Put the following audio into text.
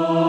Oh.